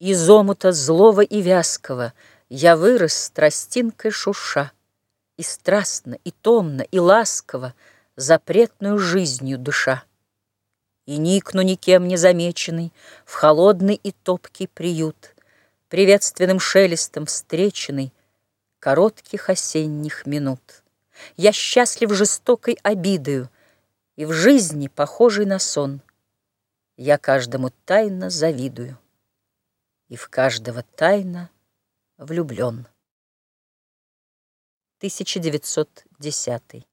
Из омута злого и вязкого Я вырос с тростинкой шуша, И страстно, и томно, и ласково Запретную жизнью душа. И никну никем не замеченный В холодный и топкий приют, Приветственным шелестом встреченный Коротких осенних минут. Я счастлив жестокой обидою И в жизни похожий на сон. Я каждому тайно завидую и в каждого тайно влюблен. 1910